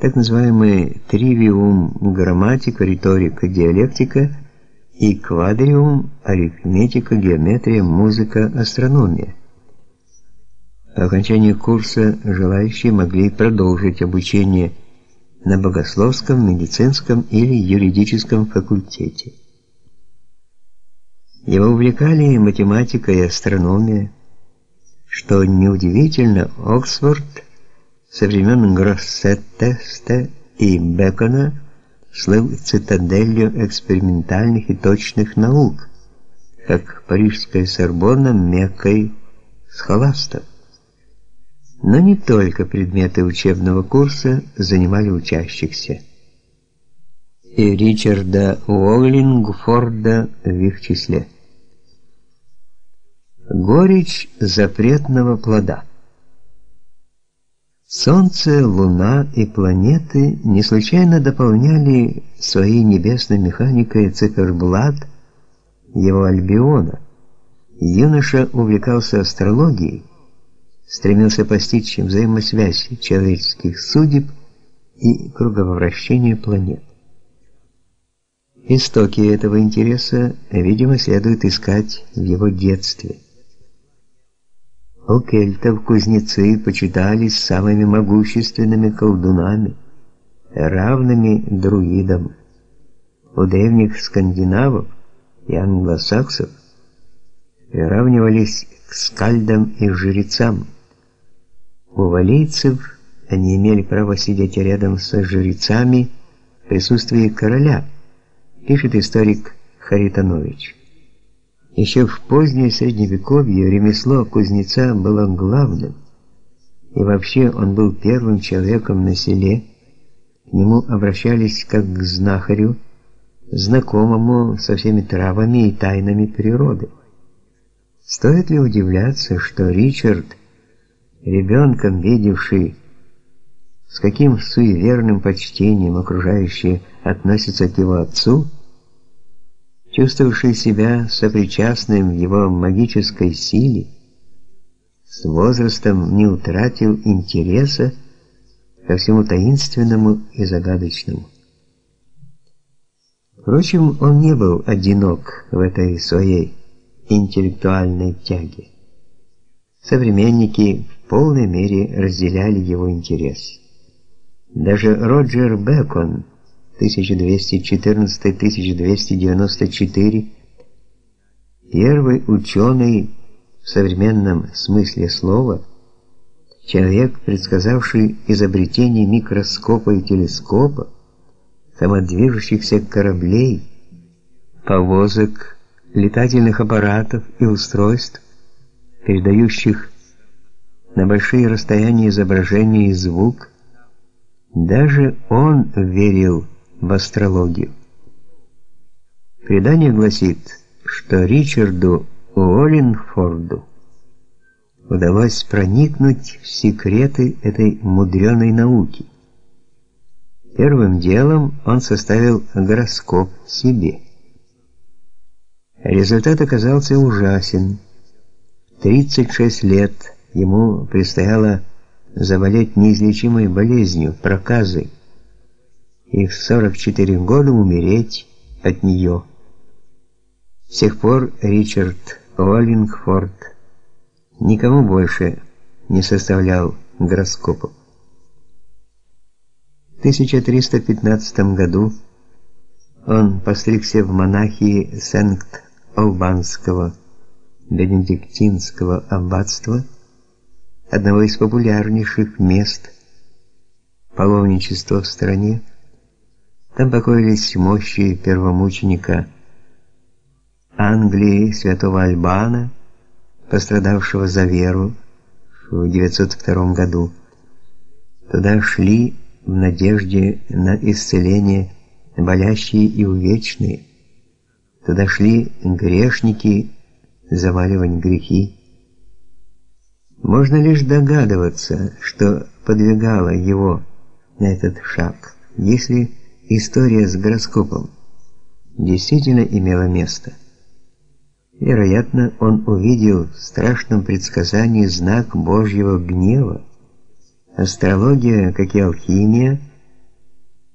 так называемый тривиум грамматика, риторика, диалектика и квадриум арифметика, геометрия, музыка, астрономия. По окончании курса желающие могли продолжить обучение на богословском, медицинском или юридическом факультете. Его увлекали математика и астрономия, что неудивительно, Оксфорд со времен Гроссеттеста и Бекона слыл цитаделью экспериментальных и точных наук, как парижская Сорбонна Меккой схоластов. Но не только предметы учебного курса занимали учащихся. И Ричарда Уоллингфорда в их числе. Горечь запретного плода. Солнце, Луна и планеты не случайно дополняли своей небесной механикой циферблат его Альбиона. Юноша увлекался астрологией, стремился постичь взаимосвязь человеческих судеб и круговращение планет. Истоки этого интереса, видимо, следует искать в его детстве. У кельтов кузнецы почитались самыми могущественными колдунами, равными друидам. У древних скандинавов и англосаксов приравнивались к скальдам и жрецам. У валийцев они имели право сидеть рядом со жрецами в присутствии короля, пишет историк Харитонович. Еще в позднее средневековье ремесло кузнеца было главным, и вообще он был первым человеком на селе. К нему обращались как к знахарю, знакомому со всеми травами и тайнами природы. Стоит ли удивляться, что Ричард ребенком видевший, с каким суеверным почтением окружающие относятся к его отцу, чувствовавший себя сопричастным его магической силе, с возрастом не утратил интереса ко всему таинственному и загадочному. Впрочем, он не был одинок в этой своей интеллектуальной тяге. Современники в полной мере разделяли его интерес. Даже Роджер Бэкон 1214-1294 первый ученый в современном смысле слова, человек, предсказавший изобретение микроскопа и телескопа, самодвижущихся кораблей, повозок, летательных аппаратов и устройств, передающих на большие расстояния изображение и звук, даже он верил в астрологию. Предание гласит, что Ричарду Уоллингфорду удалось проникнуть в секреты этой мудреной науки. Первым делом он составил гороскоп себе. Результат оказался ужасен. 36 лет ему предстояло заболеть неизлечимой болезнью, проказой, и в 44 года умереть от нее. С тех пор Ричард Уоллингфорд никому больше не составлял гороскопов. В 1315 году он постригся в монахи Сент-Албанского бенедиктинского аббатства, одного из популярнейших мест паломничества в стране. Там покоились мощи первомученика Англии святого Альбана, пострадавшего за веру в 902 году. Туда шли в надежде на исцеление болящие и увечные. Туда шли грешники заваливать грехи. Можно лишь догадываться, что подвигало его на этот шаг, если история с гороскопом действительно имела место. Вероятно, он увидел в страшном предсказании знак Божьего гнева. Астрология, как и алхимия,